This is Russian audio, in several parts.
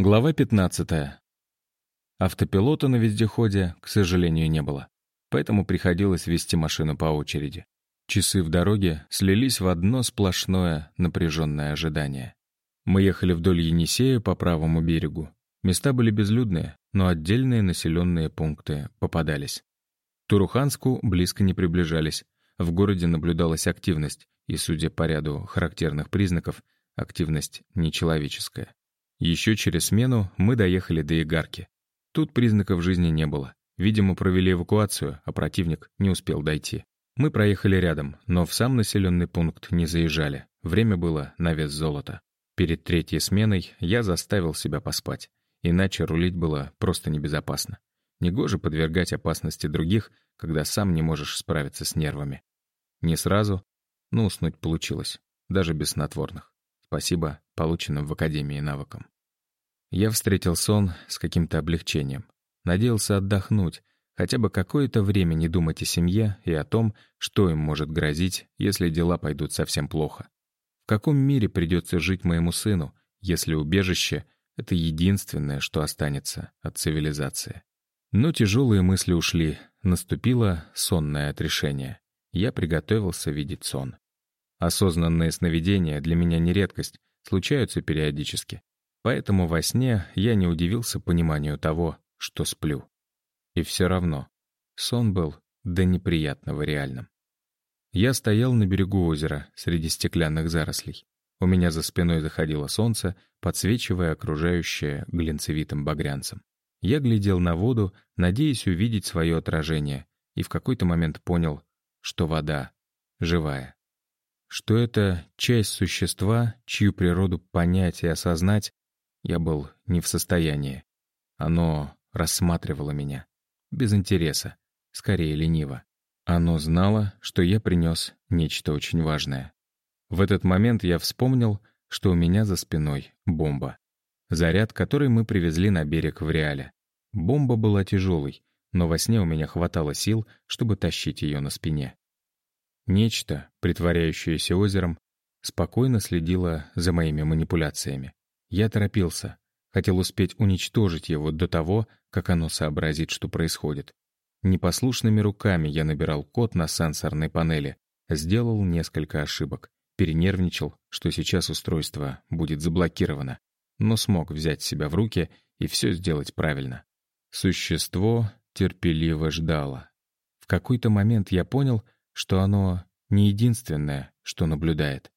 Глава 15. Автопилота на вездеходе, к сожалению, не было. Поэтому приходилось вести машину по очереди. Часы в дороге слились в одно сплошное напряженное ожидание. Мы ехали вдоль Енисея по правому берегу. Места были безлюдные, но отдельные населенные пункты попадались. К Туруханску близко не приближались. В городе наблюдалась активность, и, судя по ряду характерных признаков, активность нечеловеческая. Еще через смену мы доехали до Игарки. Тут признаков жизни не было. Видимо, провели эвакуацию, а противник не успел дойти. Мы проехали рядом, но в сам населенный пункт не заезжали. Время было на вес золота. Перед третьей сменой я заставил себя поспать. Иначе рулить было просто небезопасно. Негоже подвергать опасности других, когда сам не можешь справиться с нервами. Не сразу, но уснуть получилось, даже без снотворных. Спасибо полученным в Академии навыкам. Я встретил сон с каким-то облегчением. Надеялся отдохнуть, хотя бы какое-то время не думать о семье и о том, что им может грозить, если дела пойдут совсем плохо. В каком мире придется жить моему сыну, если убежище — это единственное, что останется от цивилизации? Но тяжелые мысли ушли, наступило сонное отрешение. Я приготовился видеть сон. Осознанные сновидения для меня не редкость, случаются периодически. Поэтому во сне я не удивился пониманию того, что сплю. И все равно, сон был до неприятного реальным. Я стоял на берегу озера, среди стеклянных зарослей. У меня за спиной заходило солнце, подсвечивая окружающее глинцевитым багрянцем. Я глядел на воду, надеясь увидеть свое отражение, и в какой-то момент понял, что вода живая что это часть существа, чью природу понять и осознать я был не в состоянии. Оно рассматривало меня. Без интереса, скорее лениво. Оно знало, что я принес нечто очень важное. В этот момент я вспомнил, что у меня за спиной бомба. Заряд, который мы привезли на берег в реале. Бомба была тяжелой, но во сне у меня хватало сил, чтобы тащить ее на спине. Нечто, притворяющееся озером, спокойно следило за моими манипуляциями. Я торопился, хотел успеть уничтожить его до того, как оно сообразит, что происходит. Непослушными руками я набирал код на сенсорной панели, сделал несколько ошибок, перенервничал, что сейчас устройство будет заблокировано, но смог взять себя в руки и все сделать правильно. Существо терпеливо ждало. В какой-то момент я понял, что оно не единственное, что наблюдает.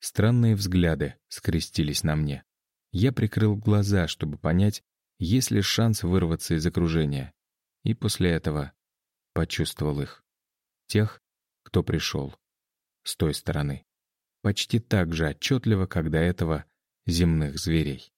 Странные взгляды скрестились на мне. Я прикрыл глаза, чтобы понять, есть ли шанс вырваться из окружения. И после этого почувствовал их. Тех, кто пришел. С той стороны. Почти так же отчетливо, как до этого земных зверей.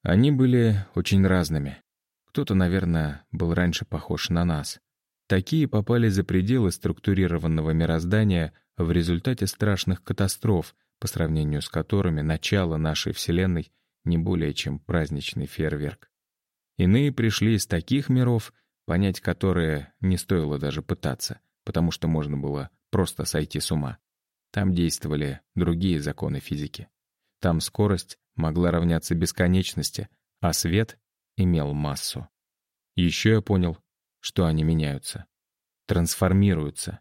Они были очень разными. Кто-то, наверное, был раньше похож на нас. Такие попали за пределы структурированного мироздания в результате страшных катастроф, по сравнению с которыми начало нашей Вселенной не более чем праздничный фейерверк. Иные пришли из таких миров, понять которые не стоило даже пытаться, потому что можно было просто сойти с ума. Там действовали другие законы физики. Там скорость могла равняться бесконечности, а свет имел массу. Еще я понял, что они меняются, трансформируются.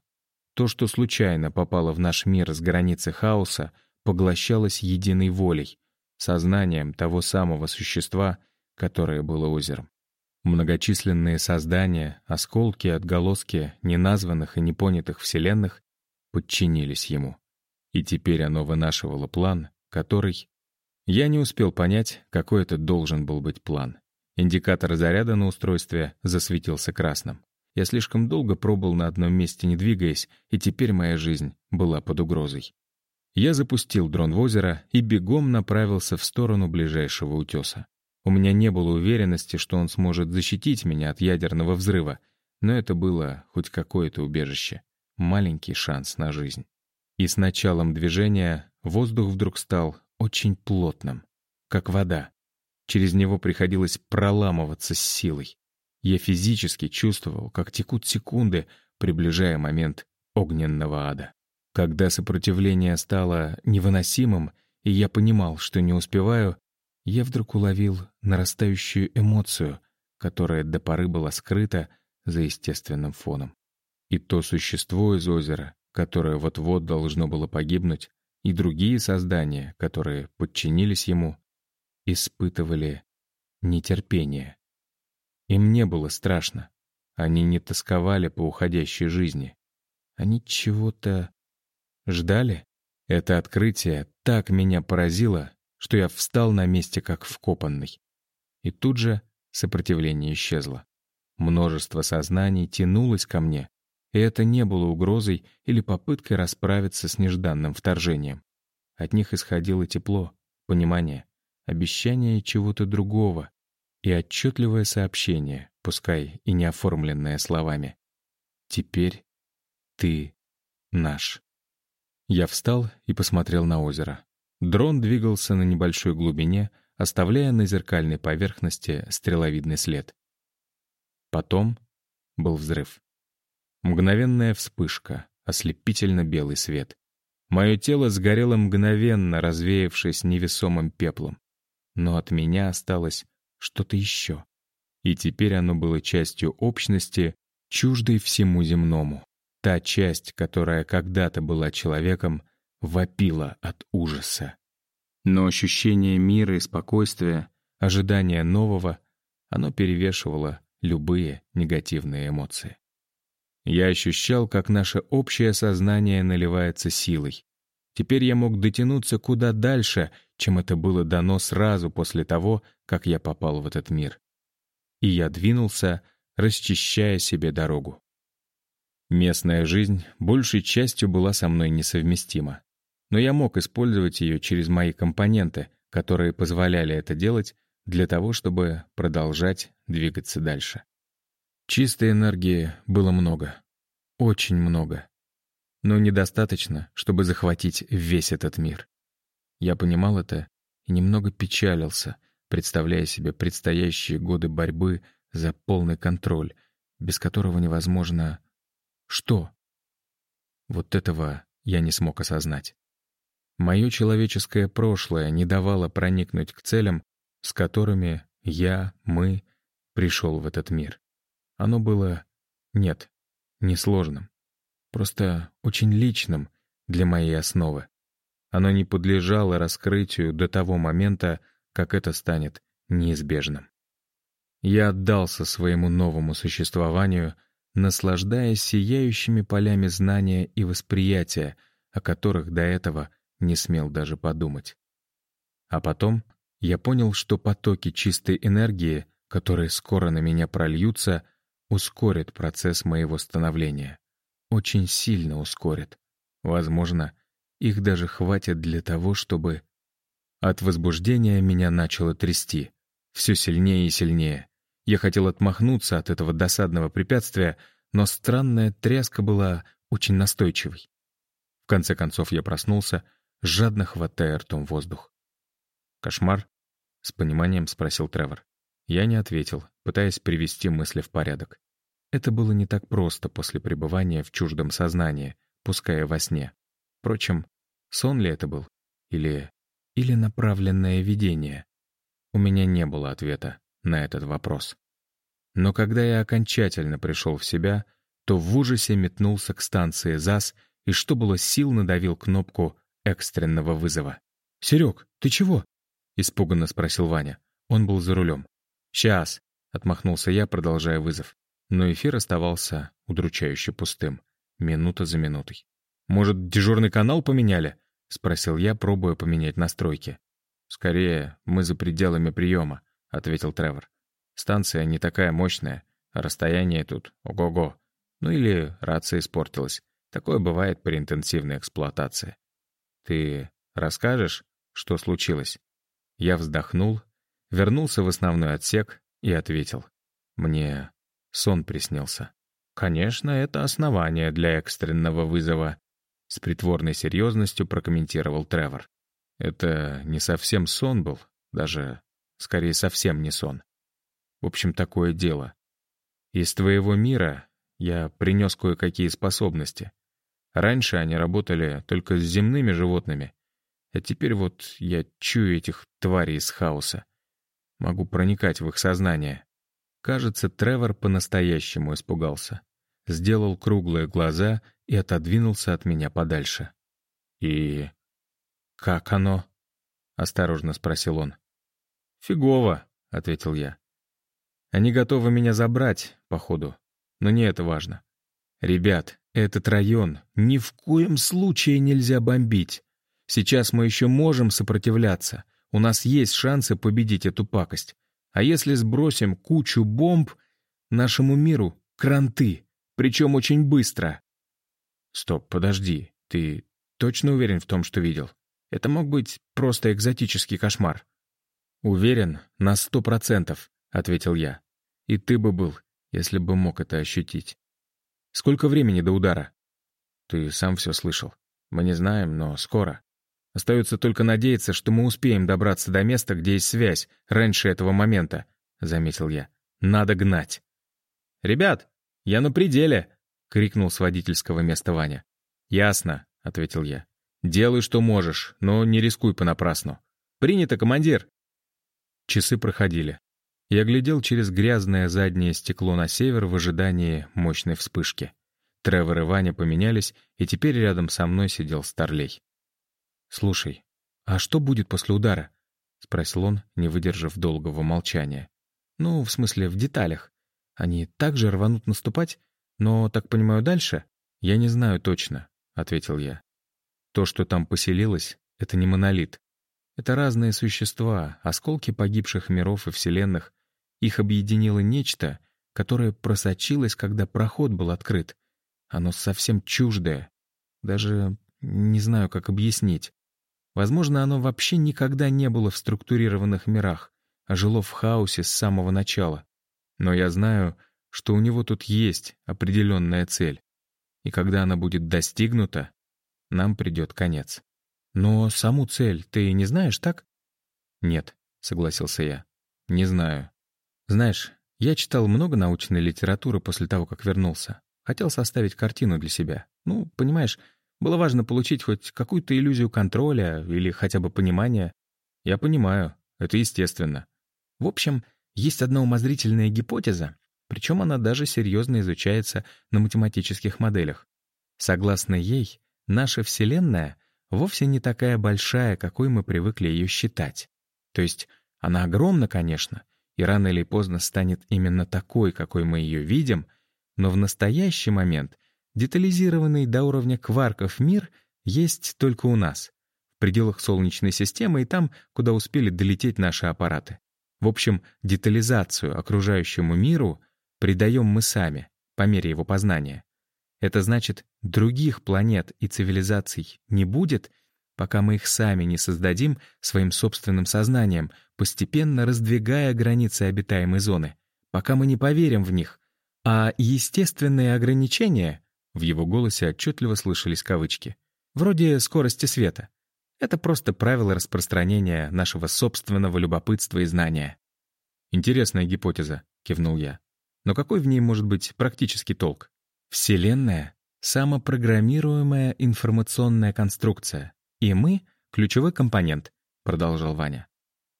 То, что случайно попало в наш мир с границы хаоса, поглощалось единой волей, сознанием того самого существа, которое было озером. Многочисленные создания, осколки, отголоски неназванных и непонятых вселенных подчинились ему. И теперь оно вынашивало план, который... Я не успел понять, какой это должен был быть план. Индикатор заряда на устройстве засветился красным. Я слишком долго пробыл на одном месте, не двигаясь, и теперь моя жизнь была под угрозой. Я запустил дрон в озеро и бегом направился в сторону ближайшего утеса. У меня не было уверенности, что он сможет защитить меня от ядерного взрыва, но это было хоть какое-то убежище. Маленький шанс на жизнь. И с началом движения воздух вдруг стал очень плотным, как вода. Через него приходилось проламываться с силой. Я физически чувствовал, как текут секунды, приближая момент огненного ада. Когда сопротивление стало невыносимым, и я понимал, что не успеваю, я вдруг уловил нарастающую эмоцию, которая до поры была скрыта за естественным фоном. И то существо из озера, которое вот-вот должно было погибнуть, и другие создания, которые подчинились ему, испытывали нетерпение. Им не было страшно. Они не тосковали по уходящей жизни. Они чего-то ждали. Это открытие так меня поразило, что я встал на месте как вкопанный. И тут же сопротивление исчезло. Множество сознаний тянулось ко мне, и это не было угрозой или попыткой расправиться с нежданным вторжением. От них исходило тепло, понимание, обещание чего-то другого и отчетливое сообщение, пускай и не оформленное словами. «Теперь ты наш». Я встал и посмотрел на озеро. Дрон двигался на небольшой глубине, оставляя на зеркальной поверхности стреловидный след. Потом был взрыв. Мгновенная вспышка, ослепительно белый свет. Мое тело сгорело мгновенно, развеявшись невесомым пеплом. Но от меня осталось что-то еще. И теперь оно было частью общности, чуждой всему земному. Та часть, которая когда-то была человеком, вопила от ужаса. Но ощущение мира и спокойствия, ожидание нового, оно перевешивало любые негативные эмоции. Я ощущал, как наше общее сознание наливается силой. Теперь я мог дотянуться куда дальше, чем это было дано сразу после того, как я попал в этот мир. И я двинулся, расчищая себе дорогу. Местная жизнь большей частью была со мной несовместима. Но я мог использовать ее через мои компоненты, которые позволяли это делать для того, чтобы продолжать двигаться дальше. Чистой энергии было много. Очень много. Но недостаточно, чтобы захватить весь этот мир. Я понимал это и немного печалился, представляя себе предстоящие годы борьбы за полный контроль, без которого невозможно... Что? Вот этого я не смог осознать. Мое человеческое прошлое не давало проникнуть к целям, с которыми я, мы, пришел в этот мир. Оно было... Нет, несложным. Просто очень личным для моей основы. Оно не подлежало раскрытию до того момента, как это станет неизбежным. Я отдался своему новому существованию, наслаждаясь сияющими полями знания и восприятия, о которых до этого не смел даже подумать. А потом я понял, что потоки чистой энергии, которые скоро на меня прольются, ускорит процесс моего становления. Очень сильно ускорит. Возможно, их даже хватит для того, чтобы... От возбуждения меня начало трясти. Все сильнее и сильнее. Я хотел отмахнуться от этого досадного препятствия, но странная тряска была очень настойчивой. В конце концов я проснулся, жадно хватая ртом воздух. «Кошмар?» — с пониманием спросил Тревор. Я не ответил, пытаясь привести мысли в порядок. Это было не так просто после пребывания в чуждом сознании, пускай во сне. Впрочем, сон ли это был? Или... или направленное видение? У меня не было ответа на этот вопрос. Но когда я окончательно пришел в себя, то в ужасе метнулся к станции ЗАС и что было сил надавил кнопку экстренного вызова. «Серег, ты чего?» — испуганно спросил Ваня. Он был за рулем. «Сейчас», — отмахнулся я, продолжая вызов. Но эфир оставался удручающе пустым, минута за минутой. «Может, дежурный канал поменяли?» — спросил я, пробуя поменять настройки. «Скорее, мы за пределами приема», — ответил Тревор. «Станция не такая мощная, а расстояние тут ого-го. Ну или рация испортилась. Такое бывает при интенсивной эксплуатации. Ты расскажешь, что случилось?» Я вздохнул Вернулся в основной отсек и ответил. Мне сон приснился. Конечно, это основание для экстренного вызова. С притворной серьезностью прокомментировал Тревор. Это не совсем сон был, даже, скорее, совсем не сон. В общем, такое дело. Из твоего мира я принес кое-какие способности. Раньше они работали только с земными животными, А теперь вот я чую этих тварей из хаоса. Могу проникать в их сознание. Кажется, Тревор по-настоящему испугался. Сделал круглые глаза и отодвинулся от меня подальше. «И как оно?» — осторожно спросил он. «Фигово», — ответил я. «Они готовы меня забрать, походу, но не это важно. Ребят, этот район ни в коем случае нельзя бомбить. Сейчас мы еще можем сопротивляться. У нас есть шансы победить эту пакость. А если сбросим кучу бомб, нашему миру — кранты, причем очень быстро. Стоп, подожди, ты точно уверен в том, что видел? Это мог быть просто экзотический кошмар. Уверен на сто процентов, ответил я. И ты бы был, если бы мог это ощутить. Сколько времени до удара? Ты сам все слышал. Мы не знаем, но скоро. Остается только надеяться, что мы успеем добраться до места, где есть связь, раньше этого момента», — заметил я. «Надо гнать». «Ребят, я на пределе!» — крикнул с водительского места Ваня. «Ясно», — ответил я. «Делай, что можешь, но не рискуй понапрасну». «Принято, командир!» Часы проходили. Я глядел через грязное заднее стекло на север в ожидании мощной вспышки. Тревор и Ваня поменялись, и теперь рядом со мной сидел Старлей. «Слушай, а что будет после удара?» — спросил он, не выдержав долгого молчания. «Ну, в смысле, в деталях. Они также рванут наступать, но, так понимаю, дальше?» «Я не знаю точно», — ответил я. «То, что там поселилось, — это не монолит. Это разные существа, осколки погибших миров и вселенных. Их объединило нечто, которое просочилось, когда проход был открыт. Оно совсем чуждое. Даже не знаю, как объяснить. Возможно, оно вообще никогда не было в структурированных мирах, а жило в хаосе с самого начала. Но я знаю, что у него тут есть определенная цель. И когда она будет достигнута, нам придет конец. Но саму цель ты не знаешь, так? Нет, согласился я. Не знаю. Знаешь, я читал много научной литературы после того, как вернулся. Хотел составить картину для себя. Ну, понимаешь, было важно получить хоть какую-то иллюзию контроля или хотя бы понимания. Я понимаю, это естественно. В общем, есть одна умозрительная гипотеза, причем она даже серьезно изучается на математических моделях. Согласно ей, наша Вселенная вовсе не такая большая, какой мы привыкли ее считать. То есть она огромна, конечно, и рано или поздно станет именно такой, какой мы ее видим, но в настоящий момент Детализированный до уровня кварков мир есть только у нас, в пределах Солнечной системы и там, куда успели долететь наши аппараты. В общем, детализацию окружающему миру придаем мы сами, по мере его познания. Это значит, других планет и цивилизаций не будет, пока мы их сами не создадим своим собственным сознанием, постепенно раздвигая границы обитаемой зоны, пока мы не поверим в них. А естественные ограничения в его голосе отчетливо слышались кавычки. «Вроде скорости света. Это просто правило распространения нашего собственного любопытства и знания». «Интересная гипотеза», — кивнул я. «Но какой в ней может быть практический толк?» «Вселенная — самопрограммируемая информационная конструкция, и мы — ключевой компонент», — продолжал Ваня.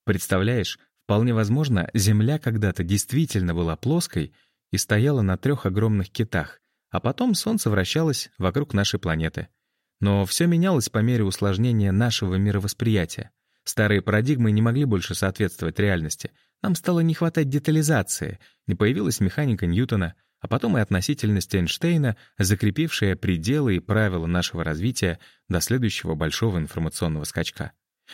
«Представляешь, вполне возможно, Земля когда-то действительно была плоской и стояла на трех огромных китах, а потом Солнце вращалось вокруг нашей планеты. Но все менялось по мере усложнения нашего мировосприятия. Старые парадигмы не могли больше соответствовать реальности. Нам стало не хватать детализации, не появилась механика Ньютона, а потом и относительность Эйнштейна, закрепившая пределы и правила нашего развития до следующего большого информационного скачка.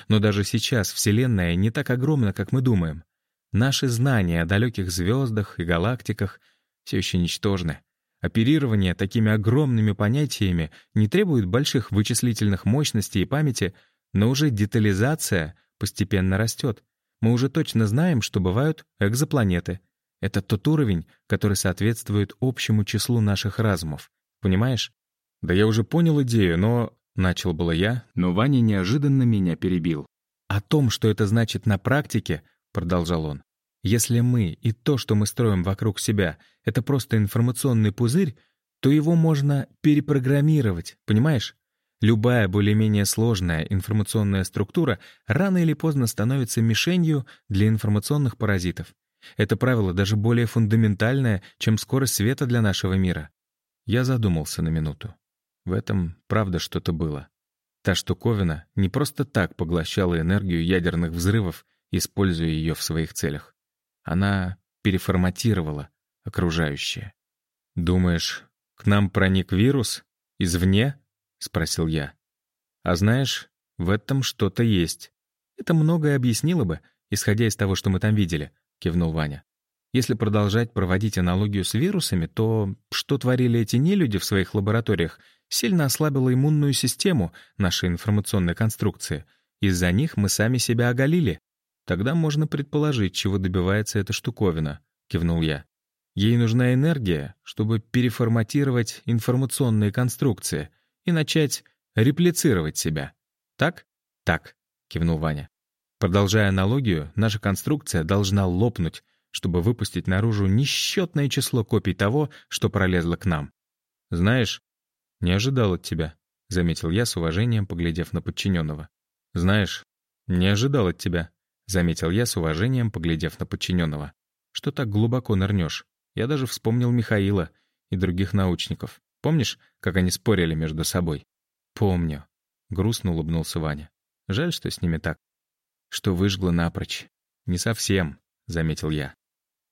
Но даже сейчас Вселенная не так огромна, как мы думаем. Наши знания о далеких звездах и галактиках все еще ничтожны. Оперирование такими огромными понятиями не требует больших вычислительных мощностей и памяти, но уже детализация постепенно растет. Мы уже точно знаем, что бывают экзопланеты. Это тот уровень, который соответствует общему числу наших разумов. Понимаешь? Да я уже понял идею, но... Начал было я, но Ваня неожиданно меня перебил. «О том, что это значит на практике», — продолжал он, если мы и то, что мы строим вокруг себя, это просто информационный пузырь, то его можно перепрограммировать, понимаешь? Любая более-менее сложная информационная структура рано или поздно становится мишенью для информационных паразитов. Это правило даже более фундаментальное, чем скорость света для нашего мира. Я задумался на минуту. В этом правда что-то было. Та штуковина не просто так поглощала энергию ядерных взрывов, используя ее в своих целях. Она переформатировала окружающее. «Думаешь, к нам проник вирус? Извне?» — спросил я. «А знаешь, в этом что-то есть. Это многое объяснило бы, исходя из того, что мы там видели», — кивнул Ваня. «Если продолжать проводить аналогию с вирусами, то что творили эти нелюди в своих лабораториях, сильно ослабило иммунную систему нашей информационной конструкции. Из-за них мы сами себя оголили. Тогда можно предположить, чего добивается эта штуковина», — кивнул я. «Ей нужна энергия, чтобы переформатировать информационные конструкции — и начать реплицировать себя. Так? Так, кивнул Ваня. Продолжая аналогию, наша конструкция должна лопнуть, чтобы выпустить наружу несчетное число копий того, что пролезло к нам. Знаешь, не ожидал от тебя, заметил я с уважением, поглядев на подчиненного. Знаешь, не ожидал от тебя, заметил я с уважением, поглядев на подчиненного. Что так глубоко нырнешь? Я даже вспомнил Михаила и других научников. Помнишь, как они спорили между собой?» «Помню», — грустно улыбнулся Ваня. «Жаль, что с ними так. Что выжгло напрочь». «Не совсем», — заметил я.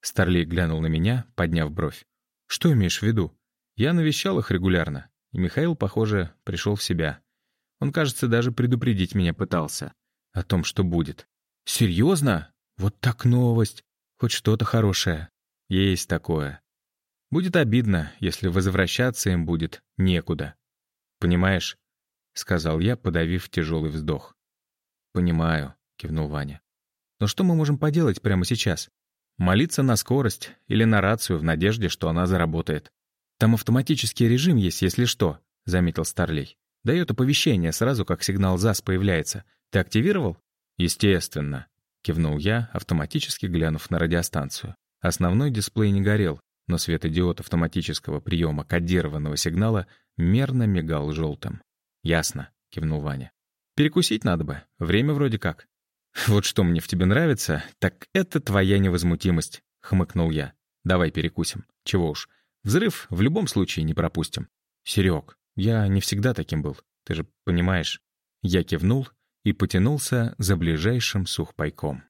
Старлей глянул на меня, подняв бровь. «Что имеешь в виду? Я навещал их регулярно, и Михаил, похоже, пришел в себя. Он, кажется, даже предупредить меня пытался о том, что будет. Серьезно? Вот так новость. Хоть что-то хорошее. Есть такое. Будет обидно, если возвращаться им будет некуда. Понимаешь? — сказал я, подавив тяжелый вздох. «Понимаю», — кивнул Ваня. «Но что мы можем поделать прямо сейчас? Молиться на скорость или на рацию в надежде, что она заработает. Там автоматический режим есть, если что», — заметил Старлей. «Дает оповещение сразу, как сигнал ЗАС появляется. Ты активировал?» «Естественно», — кивнул я, автоматически глянув на радиостанцию. Основной дисплей не горел, но светодиод автоматического приема кодированного сигнала мерно мигал желтым. «Ясно», — кивнул Ваня. «Перекусить надо бы, время вроде как». «Вот что мне в тебе нравится, так это твоя невозмутимость», — хмыкнул я. «Давай перекусим. Чего уж, взрыв в любом случае не пропустим». «Серег, я не всегда таким был, ты же понимаешь». Я кивнул и потянулся за ближайшим сухпайком.